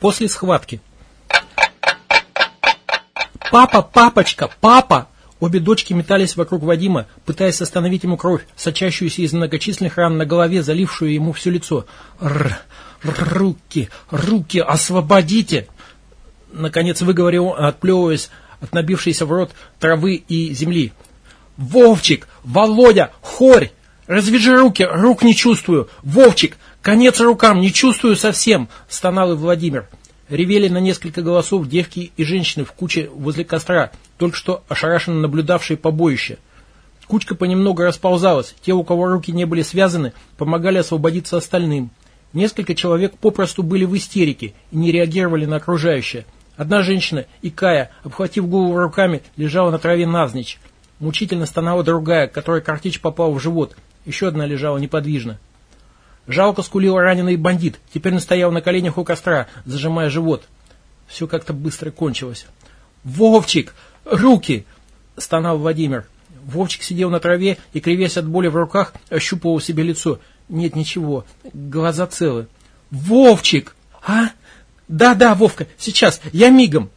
После схватки. «Папа, папочка, папа!» Обе дочки метались вокруг Вадима, пытаясь остановить ему кровь, сочащуюся из многочисленных ран на голове, залившую ему все лицо. «Р, руки, руки, освободите!» Наконец выговорил отплевываясь от набившейся в рот травы и земли. «Вовчик! Володя! Хорь! Развяжи руки! Рук не чувствую! Вовчик! Конец рукам! Не чувствую совсем!» Стонал и Владимир. Ревели на несколько голосов девки и женщины в куче возле костра, только что ошарашенно наблюдавшие побоище. Кучка понемногу расползалась, те, у кого руки не были связаны, помогали освободиться остальным. Несколько человек попросту были в истерике и не реагировали на окружающее. Одна женщина, икая, обхватив голову руками, лежала на траве навзничь. Мучительно стонала другая, которой картечь попал в живот. Еще одна лежала неподвижно. Жалко скулил раненый бандит, теперь настоял на коленях у костра, зажимая живот. Все как-то быстро кончилось. «Вовчик! Руки!» — стонал Владимир. Вовчик сидел на траве и, кривясь от боли в руках, ощупывал себе лицо. Нет, ничего, глаза целы. «Вовчик! А? Да-да, Вовка, сейчас, я мигом!»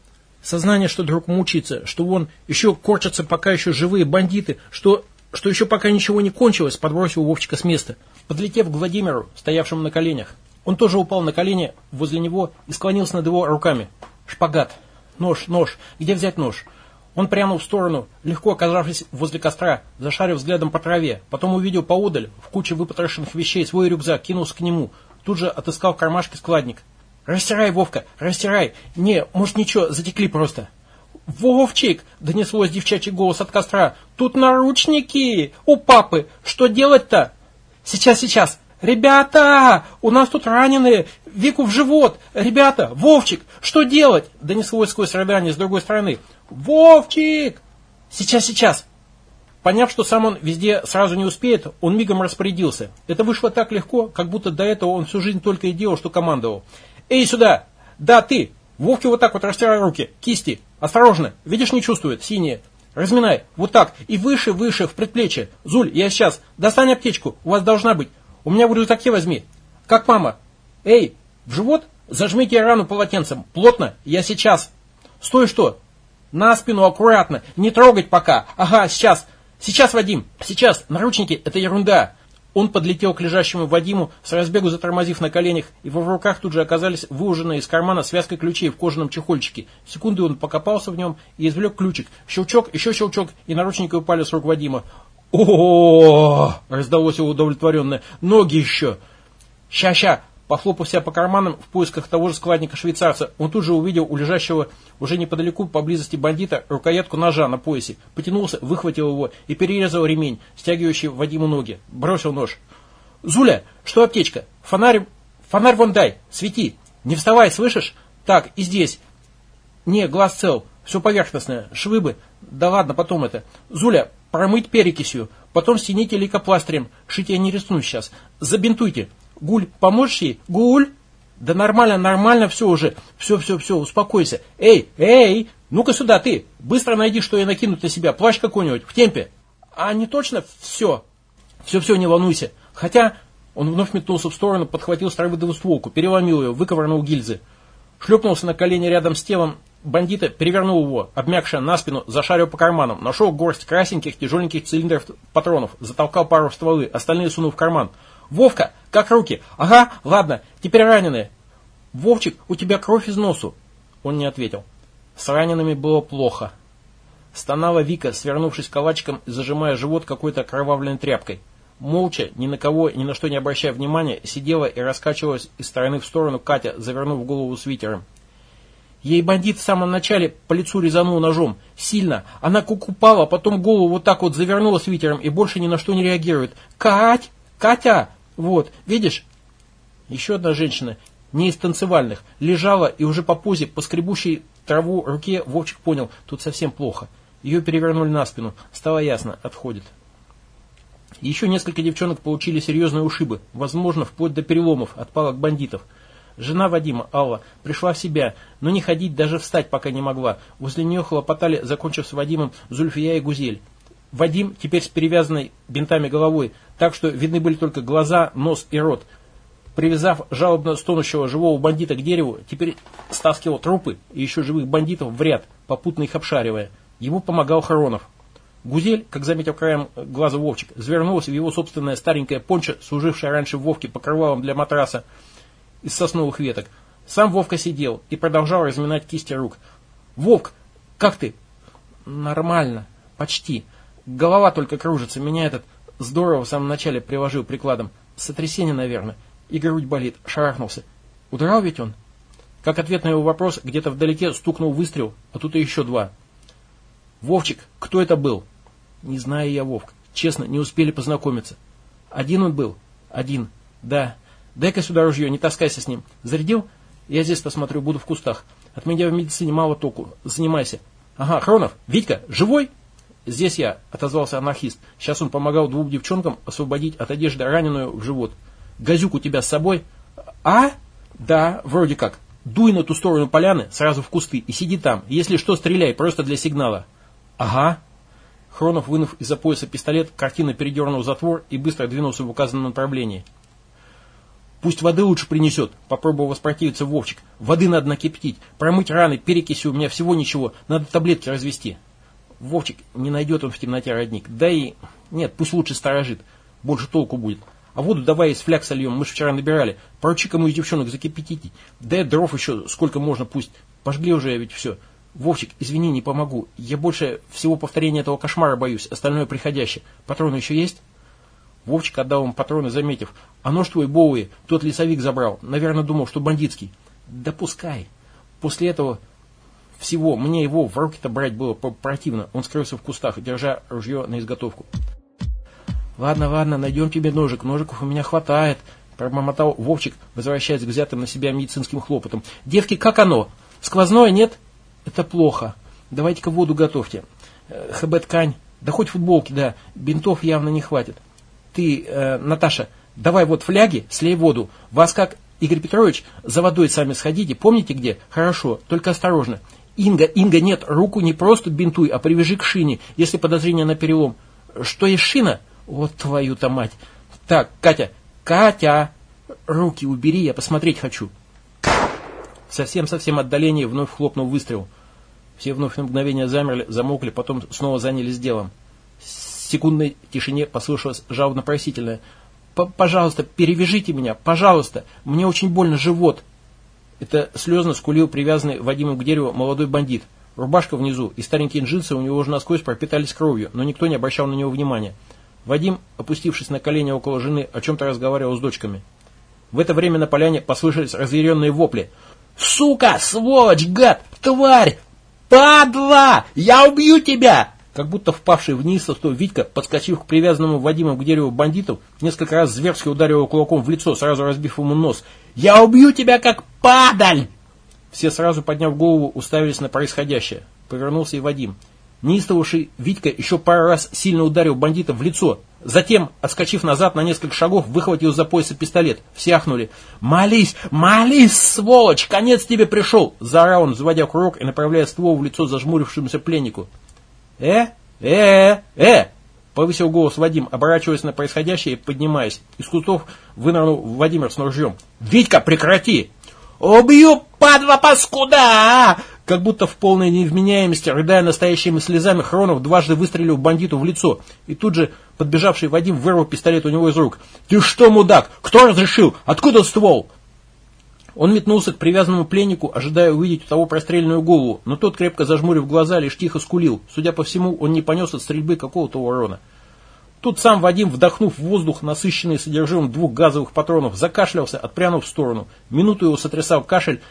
Сознание, что друг мучается, что вон еще корчатся пока еще живые бандиты, что, что еще пока ничего не кончилось, подбросил Вовчика с места. Подлетев к Владимиру, стоявшему на коленях, он тоже упал на колени возле него и склонился над его руками. Шпагат. Нож, нож. Где взять нож? Он прямо в сторону, легко оказавшись возле костра, зашарив взглядом по траве, потом увидел поодаль, в куче выпотрошенных вещей, свой рюкзак, кинулся к нему, тут же отыскал в кармашке складник. «Растирай, Вовка, растирай! Не, может ничего, затекли просто!» «Вовчик!» — донеслось девчачий голос от костра. «Тут наручники! У папы! Что делать-то?» «Сейчас, сейчас! Ребята! У нас тут раненые! Вику в живот! Ребята! Вовчик! Что делать?» Донеслось сквозь рыдание с другой стороны. «Вовчик!» «Сейчас, сейчас!» Поняв, что сам он везде сразу не успеет, он мигом распорядился. Это вышло так легко, как будто до этого он всю жизнь только и делал, что командовал. «Эй, сюда! Да, ты! Вовке вот так вот растирай руки, кисти! Осторожно! Видишь, не чувствует, синие! Разминай, вот так, и выше, выше, в предплечье! Зуль, я сейчас! Достань аптечку, у вас должна быть! У меня в рюкзаке возьми! Как мама! Эй, в живот? Зажмите рану полотенцем, плотно, я сейчас! Стой, что? На спину аккуратно, не трогать пока! Ага, сейчас! Сейчас, Вадим, сейчас, наручники, это ерунда! Он подлетел к лежащему Вадиму, с разбегу затормозив на коленях, и в руках тут же оказались выуженные из кармана связка ключей в кожаном чехольчике. Секунды он покопался в нем и извлек ключик. Щелчок, еще щелчок, и наручники упали с рук Вадима. о раздалось его удовлетворенное. «Ноги еще!» «Ща-ща!» Похлопав себя по карманам в поисках того же складника-швейцарца, он тут же увидел у лежащего уже неподалеку поблизости бандита рукоятку ножа на поясе, потянулся, выхватил его и перерезал ремень, стягивающий Вадиму ноги. Бросил нож. «Зуля, что аптечка? Фонарь, фонарь вон дай, свети. Не вставай, слышишь? Так, и здесь. Не, глаз цел, все поверхностное, швы бы. Да ладно, потом это. Зуля, промыть перекисью, потом стяните лейкопластырем, шить я не рискну сейчас. Забинтуйте, Гуль, поможешь ей? Гуль? Да нормально, нормально, все уже. Все, все, все, успокойся. Эй, эй, ну-ка сюда ты. Быстро найди, что я накинуть на себя. Плащ какой-нибудь, в темпе. А не точно все? Все-все, не волнуйся. Хотя... Он вновь метнулся в сторону, подхватил с травы двустволку, переломил ее, выковырнул гильзы. Шлепнулся на колени рядом с телом бандита, перевернул его, обмякшая на спину, зашарил по карманам, нашел горсть красеньких тяжеленьких цилиндров патронов, затолкал пару в стволы, остальные сунул в карман. «Вовка, как руки? Ага, ладно, теперь раненые. Вовчик, у тебя кровь из носу. Он не ответил. С ранеными было плохо. Стонала Вика, свернувшись калачиком и зажимая живот какой-то кровавленной тряпкой. Молча, ни на кого, ни на что не обращая внимания, сидела и раскачивалась из стороны в сторону Катя, завернув голову свитером. Ей бандит в самом начале по лицу резанул ножом. Сильно. Она кукупала, потом голову вот так вот завернула свитером и больше ни на что не реагирует. «Кать! Катя!» Вот, видишь? Еще одна женщина, не из танцевальных, лежала и уже по позе, по скребущей траву руке Вовчик понял, тут совсем плохо. Ее перевернули на спину. Стало ясно, отходит. Еще несколько девчонок получили серьезные ушибы, возможно, вплоть до переломов от палок бандитов. Жена Вадима, Алла, пришла в себя, но не ходить, даже встать пока не могла. Возле нее хлопотали, закончив с Вадимом, Зульфия и Гузель. Вадим, теперь с перевязанной бинтами головой, так что видны были только глаза, нос и рот. привязав жалобно стонущего живого бандита к дереву, теперь стаскивал трупы и еще живых бандитов в ряд, попутно их обшаривая. Ему помогал Харонов. Гузель, как заметил краем глаза Вовчик, завернулась в его собственное старенькое пончо, служившее раньше Вовке покрывалом для матраса из сосновых веток. Сам Вовка сидел и продолжал разминать кисти рук. «Вовк, как ты?» «Нормально. Почти. Голова только кружится. Меня этот здорово в самом начале приложил прикладом. Сотрясение, наверное. И грудь болит. Шарахнулся. Удрал ведь он?» Как ответ на его вопрос, где-то вдалеке стукнул выстрел, а тут и еще два. «Вовчик, кто это был?» Не знаю я, Вовк. Честно, не успели познакомиться. Один он был? Один. Да. Дай-ка сюда ружье, не таскайся с ним. Зарядил? Я здесь посмотрю, буду в кустах. От меня в медицине мало толку. Занимайся. Ага, Хронов, Витька, живой? Здесь я, отозвался анархист. Сейчас он помогал двум девчонкам освободить от одежды раненую в живот. Газюк у тебя с собой? А? Да, вроде как. Дуй на ту сторону поляны, сразу в кусты, и сиди там. Если что, стреляй, просто для сигнала. Ага, Хронов, вынув из-за пояса пистолет, картина передернул затвор и быстро двинулся в указанном направлении. «Пусть воды лучше принесет», — попробовал воспротивиться Вовчик. «Воды надо накипятить, промыть раны, перекиси у меня всего ничего, надо таблетки развести». Вовчик, не найдет он в темноте родник. Да и... Нет, пусть лучше сторожит, больше толку будет. А воду давай из фляг сольем, мы же вчера набирали. Поручи кому из девчонок закипятить. Да дров еще сколько можно, пусть. Пожгли уже ведь все. Вовчик, извини, не помогу. Я больше всего повторения этого кошмара боюсь, остальное приходящее. Патроны еще есть? Вовчик отдал ему патроны, заметив. А нож твой Боуи, тот лесовик забрал. Наверное, думал, что бандитский. Да пускай. После этого всего мне его в руки-то брать было противно. Он скрылся в кустах, держа ружье на изготовку. Ладно, ладно, найдем тебе ножик. Ножиков у меня хватает. Пробормотал Вовчик, возвращаясь к взятым на себя медицинским хлопотам. Девки, как оно? Сквозное, нет? Это плохо. Давайте-ка воду готовьте. Э, ХБ-ткань. Да хоть футболки, да. Бинтов явно не хватит. Ты, э, Наташа, давай вот фляги, слей воду. Вас как, Игорь Петрович, за водой сами сходите. Помните где? Хорошо, только осторожно. Инга, Инга, нет, руку не просто бинтуй, а привяжи к шине, если подозрение на перелом. Что есть шина? Вот твою-то мать. Так, Катя, Катя, руки убери, я посмотреть хочу совсем-совсем отдалении вновь хлопнул выстрел. Все вновь на мгновение замерли, замокли, потом снова занялись делом. В секундной тишине послышалось жалобно-просительное. «Пожалуйста, перевяжите меня, пожалуйста, мне очень больно живот». Это слезно скулил привязанный Вадимом к дереву молодой бандит. Рубашка внизу и старенькие джинсы у него уже насквозь пропитались кровью, но никто не обращал на него внимания. Вадим, опустившись на колени около жены, о чем-то разговаривал с дочками. В это время на поляне послышались разъяренные вопли – Сука, сволочь, гад, тварь, падла, я убью тебя! Как будто впавший вниз со Витька, подскочив к привязанному Вадиму к дереву бандиту, несколько раз зверски ударил его кулаком в лицо, сразу разбив ему нос. «Я убью тебя, как падаль!» Все сразу, подняв голову, уставились на происходящее. Повернулся и Вадим. Неистовавший Витька еще пару раз сильно ударил бандита в лицо. Затем, отскочив назад на несколько шагов, выхватил из-за пояса пистолет. Все ахнули. «Молись! Молись, сволочь! Конец тебе пришел!» Заорал он, заводя курок и направляя ствол в лицо зажмурившемуся пленнику. «Э? Э? Э!» Повысил голос Вадим, оборачиваясь на происходящее и поднимаясь. Из кустов вынырнул Владимир с ножом. «Витька, прекрати!» «Убью, падла паскуда!» Как будто в полной невменяемости, рыдая настоящими слезами, Хронов дважды выстрелил бандиту в лицо. И тут же подбежавший Вадим вырвал пистолет у него из рук. «Ты что, мудак? Кто разрешил? Откуда ствол?» Он метнулся к привязанному пленнику, ожидая увидеть у того простреленную голову, но тот, крепко зажмурив глаза, лишь тихо скулил. Судя по всему, он не понес от стрельбы какого-то урона. Тут сам Вадим, вдохнув воздух, насыщенный содержимым двух газовых патронов, закашлялся, отпрянув в сторону. Минуту его сотрясал кашель,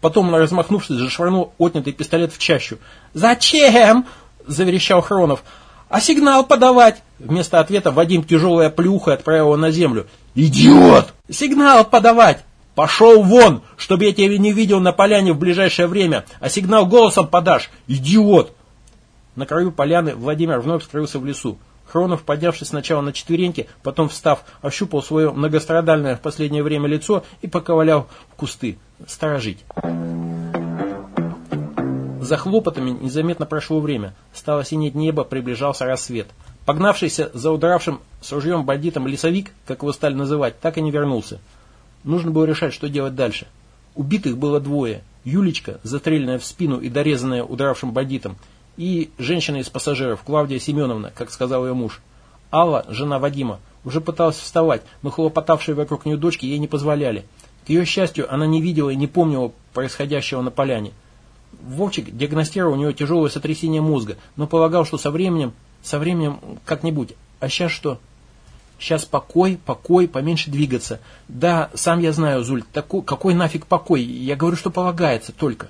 Потом, размахнувшись, зашвырнул отнятый пистолет в чащу. «Зачем?» – заверещал Хронов. «А сигнал подавать?» Вместо ответа Вадим тяжелая плюха его на землю. «Идиот!» «Сигнал подавать!» «Пошел вон, чтобы я тебя не видел на поляне в ближайшее время, а сигнал голосом подашь! Идиот!» На краю поляны Владимир вновь скрылся в лесу. Хронов, поднявшись сначала на четвереньки, потом встав, ощупал свое многострадальное в последнее время лицо и поковылял в кусты. Сторожить. За хлопотами незаметно прошло время. Стало синеть небо, приближался рассвет. Погнавшийся за удравшим с ружьем бандитом лесовик, как его стали называть, так и не вернулся. Нужно было решать, что делать дальше. Убитых было двое. Юлечка, застреленная в спину и дорезанная удравшим бандитом, и женщина из пассажиров, Клавдия Семеновна, как сказал ее муж. Алла, жена Вадима, уже пыталась вставать, но хлопотавшие вокруг нее дочки ей не позволяли. К ее счастью, она не видела и не помнила происходящего на поляне. Вовчик диагностировал у нее тяжелое сотрясение мозга, но полагал, что со временем, со временем как-нибудь. А сейчас что? Сейчас покой, покой, поменьше двигаться. Да, сам я знаю, Зуль, такой, какой нафиг покой? Я говорю, что полагается только.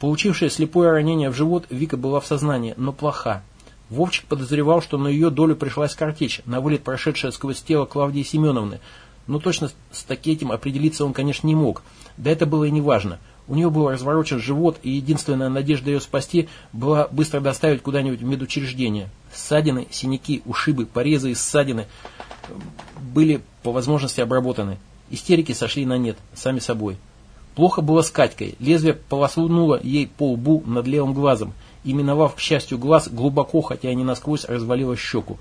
Получившая слепое ранение в живот, Вика была в сознании, но плоха. Вовчик подозревал, что на ее долю пришлась картечь, на вылет прошедшая сквозь тело Клавдии Семеновны. Но точно с таким определиться он, конечно, не мог. Да это было и не важно. У нее был разворочен живот, и единственная надежда ее спасти была быстро доставить куда-нибудь в медучреждение. Ссадины, синяки, ушибы, порезы и ссадины были по возможности обработаны. Истерики сошли на нет, сами собой. Плохо было с Катькой. Лезвие полоснуло ей по лбу над левым глазом, и, миновав, к счастью, глаз, глубоко, хотя и не насквозь, развалило щеку.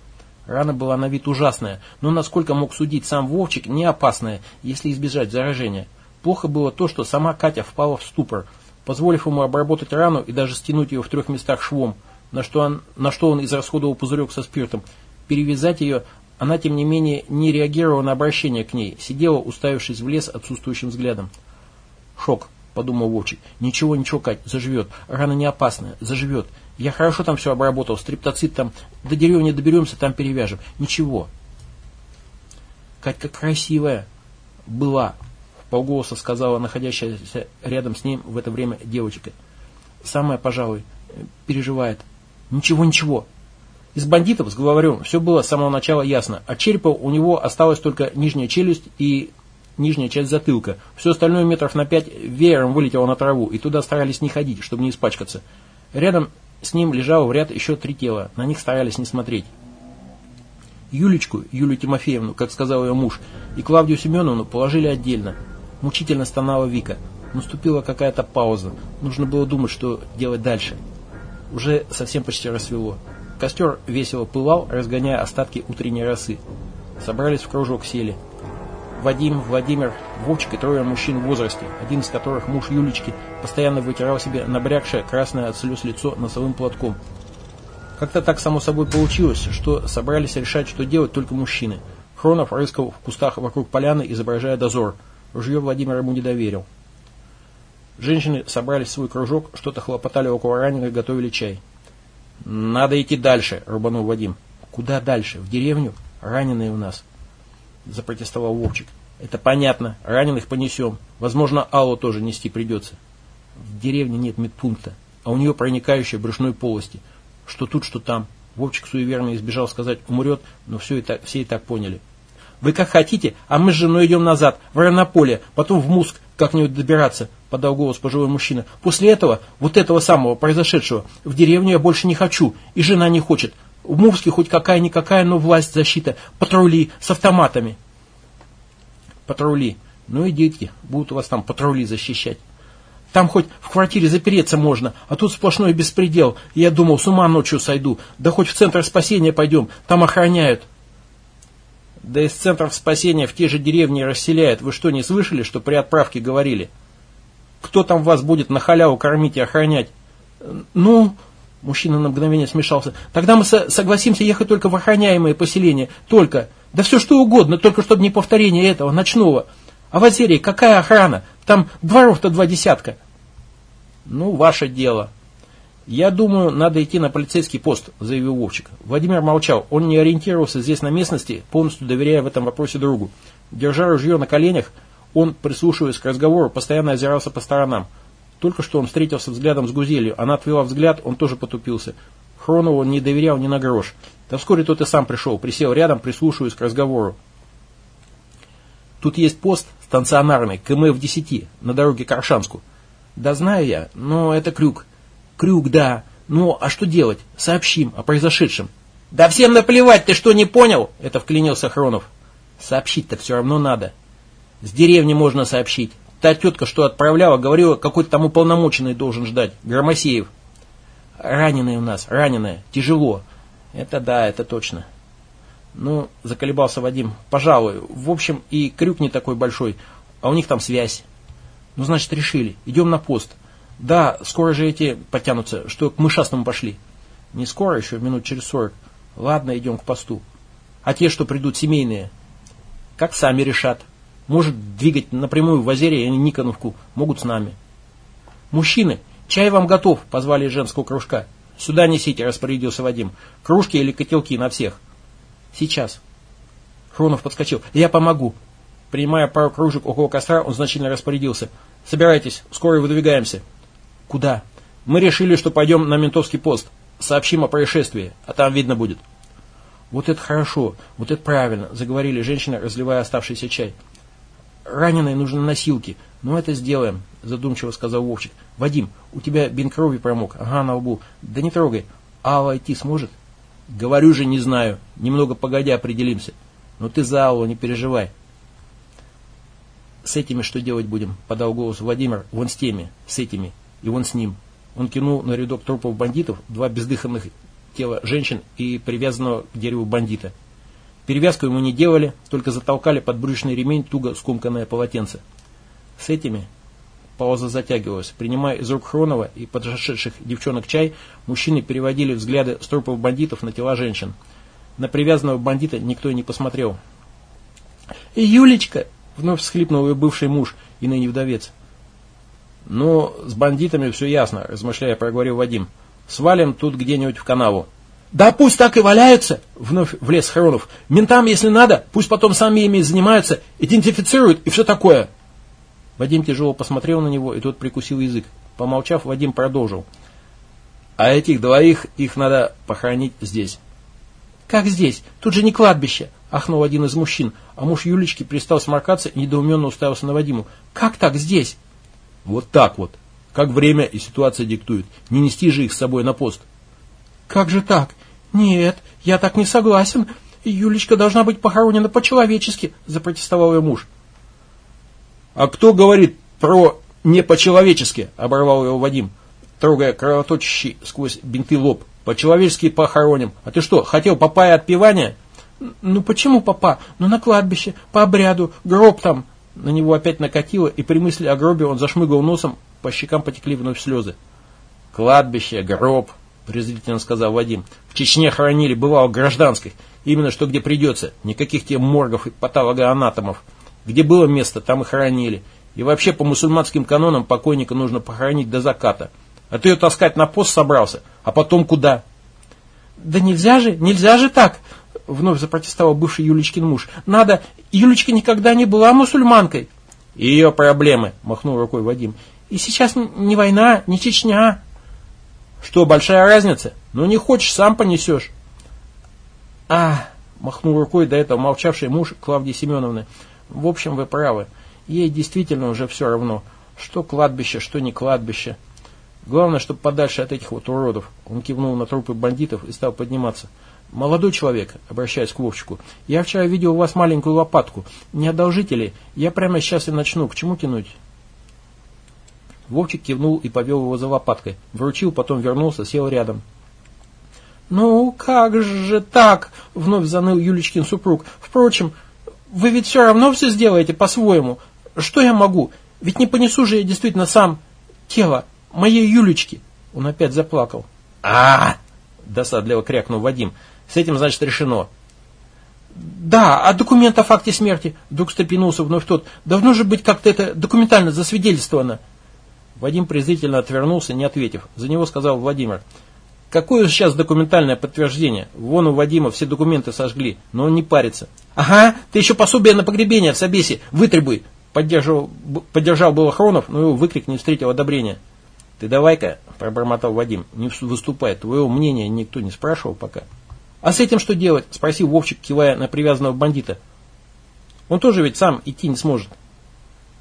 Рана была на вид ужасная, но, насколько мог судить сам Вовчик, не опасная, если избежать заражения. Плохо было то, что сама Катя впала в ступор, позволив ему обработать рану и даже стянуть ее в трех местах швом, на что он, на что он израсходовал пузырек со спиртом. Перевязать ее она, тем не менее, не реагировала на обращение к ней, сидела, уставившись в лес отсутствующим взглядом. «Шок», — подумал Вовчик. «Ничего, ничего, Кать, заживет. Рана не опасная, заживет. Я хорошо там все обработал, стриптоцит там. До деревни доберемся, там перевяжем. Ничего». «Катька красивая была», полголоса сказала находящаяся рядом с ним в это время девочка. Самая, пожалуй, переживает. Ничего, ничего. Из бандитов с главарем все было с самого начала ясно. От черепа у него осталась только нижняя челюсть и нижняя часть затылка. Все остальное метров на пять веером вылетело на траву, и туда старались не ходить, чтобы не испачкаться. Рядом с ним лежало в ряд еще три тела. На них старались не смотреть. Юлечку, Юлю Тимофеевну, как сказал ее муж, и Клавдию Семеновну положили отдельно. Мучительно стонала Вика. Наступила какая-то пауза. Нужно было думать, что делать дальше. Уже совсем почти рассвело. Костер весело пылал, разгоняя остатки утренней росы. Собрались в кружок, сели. Вадим, Владимир, Вовчик и трое мужчин в возрасте, один из которых муж Юлечки, постоянно вытирал себе набрякшее красное от слез лицо носовым платком. Как-то так само собой получилось, что собрались решать, что делать только мужчины. Хронов рыскал в кустах вокруг поляны, изображая дозор – Ружье Владимир ему не доверил. Женщины собрались в свой кружок, что-то хлопотали около раненых, готовили чай. «Надо идти дальше», — рубанул Вадим. «Куда дальше? В деревню? Раненые у нас», — запротестовал Вовчик. «Это понятно. Раненых понесем. Возможно, Аллу тоже нести придется. В деревне нет медпункта, а у нее проникающая брюшной полости. Что тут, что там». Вовчик суеверно избежал сказать «умрет», но все и все и так поняли. Вы как хотите, а мы с женой идем назад, в Равнополе, потом в Муск как-нибудь добираться, подал голос пожилой мужчина. После этого, вот этого самого произошедшего, в деревню я больше не хочу, и жена не хочет. В Муске хоть какая-никакая, но власть, защита, патрули с автоматами. Патрули. Ну идите, будут у вас там патрули защищать. Там хоть в квартире запереться можно, а тут сплошной беспредел. Я думал, с ума ночью сойду. Да хоть в центр спасения пойдем, там охраняют. Да из центров спасения в те же деревни расселяют. Вы что, не слышали, что при отправке говорили? Кто там вас будет на халяву кормить и охранять? Ну, мужчина на мгновение смешался. Тогда мы со согласимся ехать только в охраняемые поселения. Только. Да все что угодно, только чтобы не повторение этого, ночного. А в Озерии какая охрана? Там дворов-то два десятка. Ну, ваше дело. «Я думаю, надо идти на полицейский пост», – заявил Вовчик. Владимир молчал. Он не ориентировался здесь на местности, полностью доверяя в этом вопросе другу. Держа ружье на коленях, он, прислушиваясь к разговору, постоянно озирался по сторонам. Только что он встретился взглядом с Гузелью. Она отвела взгляд, он тоже потупился. Хронову он не доверял ни на грош. Да вскоре тот и сам пришел, присел рядом, прислушиваясь к разговору. Тут есть пост станционарный, КМ в десяти, на дороге к Аршанску. Да знаю я, но это крюк. Крюк, да. Ну, а что делать? Сообщим о произошедшем. Да всем наплевать, ты что, не понял? Это вклинился Хронов. Сообщить-то все равно надо. С деревни можно сообщить. Та тетка, что отправляла, говорила, какой-то там уполномоченный должен ждать. Громосеев. Раненые у нас, раненые. Тяжело. Это да, это точно. Ну, заколебался Вадим. Пожалуй. В общем, и крюк не такой большой, а у них там связь. Ну, значит, решили. Идем на пост. Да, скоро же эти потянутся, что к мышастому пошли. Не скоро, еще минут через сорок. Ладно, идем к посту. А те, что придут семейные, как сами решат. Может двигать напрямую в Азере или Никоновку, могут с нами. Мужчины, чай вам готов, позвали из женского кружка. Сюда несите, распорядился Вадим. Кружки или котелки на всех. Сейчас. Хронов подскочил. Я помогу. Принимая пару кружек около костра, он значительно распорядился. Собирайтесь, скоро выдвигаемся. Куда? Мы решили, что пойдем на ментовский пост. Сообщим о происшествии, а там видно будет. Вот это хорошо, вот это правильно, заговорили женщины, разливая оставшийся чай. Раненой нужны носилки, но это сделаем, задумчиво сказал Вовчик. Вадим, у тебя бинт крови промок, ага, на лбу. Да не трогай, Алла идти сможет? Говорю же, не знаю, немного погодя определимся. Но ты за Аллу не переживай. С этими что делать будем? Подал голос Владимир, вон с теми, с этими, и вон с ним. Он кинул на рядок трупов бандитов два бездыханных тела женщин и привязанного к дереву бандита. Перевязку ему не делали, только затолкали под брючный ремень туго скомканное полотенце. С этими пауза затягивалась. Принимая из рук Хронова и подошедших девчонок чай, мужчины переводили взгляды с трупов бандитов на тела женщин. На привязанного бандита никто и не посмотрел. «Юлечка!» — вновь всхлипнул ее бывший муж и ныне вдовец. «Ну, с бандитами все ясно», — размышляя, проговорил Вадим. «Свалим тут где-нибудь в канаву». «Да пусть так и валяются!» — вновь влез Хронов. «Ментам, если надо, пусть потом сами ими занимаются, идентифицируют и все такое». Вадим тяжело посмотрел на него, и тот прикусил язык. Помолчав, Вадим продолжил. «А этих двоих, их надо похоронить здесь». «Как здесь? Тут же не кладбище!» — ахнул один из мужчин, а муж Юлечки перестал сморкаться и недоуменно уставился на Вадиму. «Как так здесь?» Вот так вот. Как время и ситуация диктуют. Не нести же их с собой на пост. Как же так? Нет, я так не согласен. Юлечка должна быть похоронена по-человечески, запротестовал ее муж. А кто говорит про не по-человечески, оборвал его Вадим, трогая кровоточащий сквозь бинты лоб. По-человечески похороним. А ты что, хотел папа и отпевания? Ну почему папа? Ну на кладбище, по обряду, гроб там. На него опять накатило, и при мысли о гробе он зашмыгал носом, по щекам потекли вновь слезы. «Кладбище, гроб», — презрительно сказал Вадим. «В Чечне хоронили, бывало, гражданских. Именно что где придется. Никаких тебе моргов и патологоанатомов. Где было место, там и хоронили. И вообще по мусульманским канонам покойника нужно похоронить до заката. А ты ее таскать на пост собрался, а потом куда?» «Да нельзя же, нельзя же так!» Вновь запротестовал бывший Юлечкин муж. Надо, Юлечка никогда не была мусульманкой. Ее проблемы, махнул рукой Вадим. И сейчас не война, не Чечня. Что, большая разница? Ну не хочешь, сам понесешь. А, махнул рукой до этого молчавший муж Клавдии Семеновны. В общем, вы правы. Ей действительно уже все равно, что кладбище, что не кладбище. Главное, чтобы подальше от этих вот уродов. Он кивнул на трупы бандитов и стал подниматься. «Молодой человек», — обращаясь к Вовчику, — «я вчера видел у вас маленькую лопатку. Не одолжите ли? Я прямо сейчас и начну. К чему тянуть?» Вовчик кивнул и повел его за лопаткой. Вручил, потом вернулся, сел рядом. «Ну, как же так?» — вновь заныл Юлечкин супруг. «Впрочем, вы ведь все равно все сделаете по-своему. Что я могу? Ведь не понесу же я действительно сам тело моей Юлечки». Он опять заплакал. а, досадливо крякнул Вадим. С этим, значит, решено. Да, а документ о факте смерти, вдруг встрепенулся вновь тот, должно же быть как-то это документально засвидетельствовано. Вадим презрительно отвернулся, не ответив. За него сказал Владимир. Какое сейчас документальное подтверждение? Вон у Вадима все документы сожгли, но он не парится. Ага, ты еще пособие на погребение в Собесе вытребуй. Поддержал, поддержал был Хронов, но его выкрик не встретил одобрения. Ты давай-ка, пробормотал Вадим, не выступай, твоего мнения никто не спрашивал пока. «А с этим что делать?» – спросил Вовчик, кивая на привязанного бандита. «Он тоже ведь сам идти не сможет».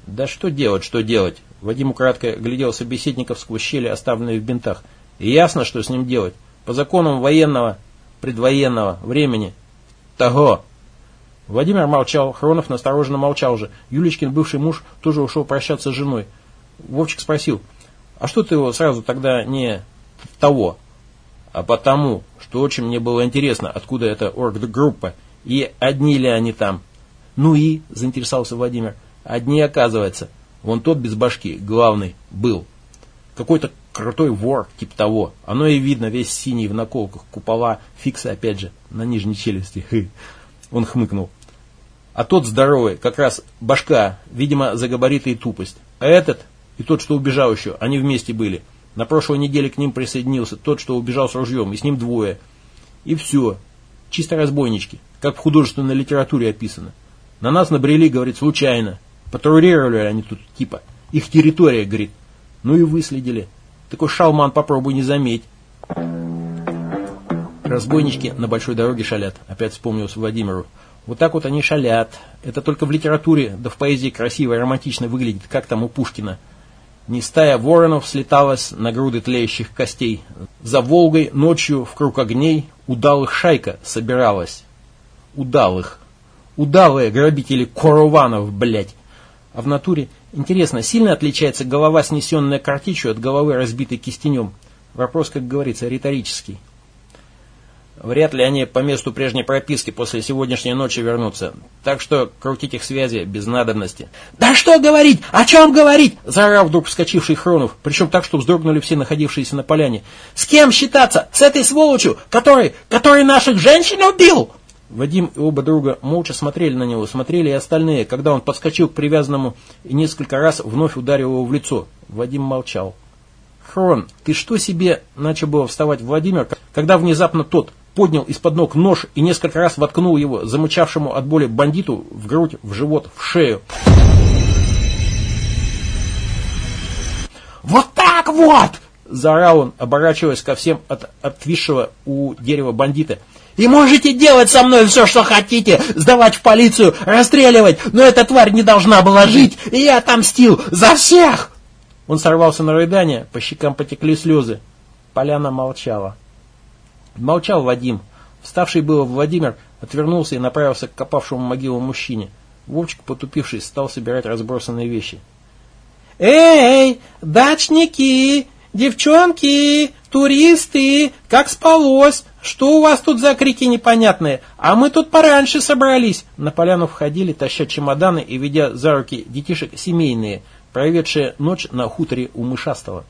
«Да что делать, что делать?» Вадим украдко глядел собеседников сквозь щели, оставленные в бинтах. «И ясно, что с ним делать. По законам военного, предвоенного времени. Того!» Владимир молчал, Хронов настороженно молчал же. Юлечкин, бывший муж, тоже ушел прощаться с женой. Вовчик спросил, «А что ты его сразу тогда не того?» А потому, что очень мне было интересно, откуда эта орггруппа И одни ли они там? Ну и, заинтересовался Владимир, одни оказывается. Вон тот без башки, главный, был. Какой-то крутой вор, типа того. Оно и видно, весь синий в наколках, купола, фиксы опять же, на нижней челюсти. Он хмыкнул. А тот здоровый, как раз башка, видимо, за габариты и тупость. А этот и тот, что убежал еще, они вместе были. На прошлой неделе к ним присоединился тот, что убежал с ружьем, и с ним двое. И все. Чисто разбойнички, как в художественной литературе описано. На нас набрели, говорит, случайно. Патрулировали они тут, типа. Их территория, говорит. Ну и выследили. Такой шалман попробуй не заметь. Разбойнички на большой дороге шалят. Опять вспомнилось Владимиру. Вот так вот они шалят. Это только в литературе, да в поэзии красиво и романтично выглядит, как там у Пушкина. Не стая воронов слеталась на груды тлеющих костей. За Волгой ночью в круг огней удалых шайка собиралась. Удалых. Удалые грабители Корованов, блядь. А в натуре, интересно, сильно отличается голова, снесенная картечью, от головы, разбитой кистенем? Вопрос, как говорится, риторический. Вряд ли они по месту прежней прописки после сегодняшней ночи вернутся. Так что крутить их связи без надобности. «Да что говорить? О чем говорить?» – заорал вдруг вскочивший Хронов, причем так, что вздрогнули все находившиеся на поляне. «С кем считаться? С этой сволочью, который, который наших женщин убил?» Вадим и оба друга молча смотрели на него, смотрели и остальные, когда он подскочил к привязанному и несколько раз вновь ударил его в лицо. Вадим молчал. «Хрон, ты что себе...» – начал было вставать Владимир, когда внезапно тот, поднял из-под ног нож и несколько раз воткнул его замычавшему от боли бандиту в грудь, в живот, в шею. «Вот так вот!» – заорал он, оборачиваясь ко всем от отвисшего у дерева бандита. «И можете делать со мной все, что хотите, сдавать в полицию, расстреливать, но эта тварь не должна была жить, и я отомстил за всех!» Он сорвался на рыдание, по щекам потекли слезы. Поляна молчала. Молчал Вадим. Вставший было Владимир отвернулся и направился к копавшему могилу мужчине. Вовчик, потупившись, стал собирать разбросанные вещи. «Эй, дачники, девчонки, туристы, как спалось? Что у вас тут за крики непонятные? А мы тут пораньше собрались!» На поляну входили, таща чемоданы и ведя за руки детишек семейные, проведшие ночь на хуторе у Мышастого.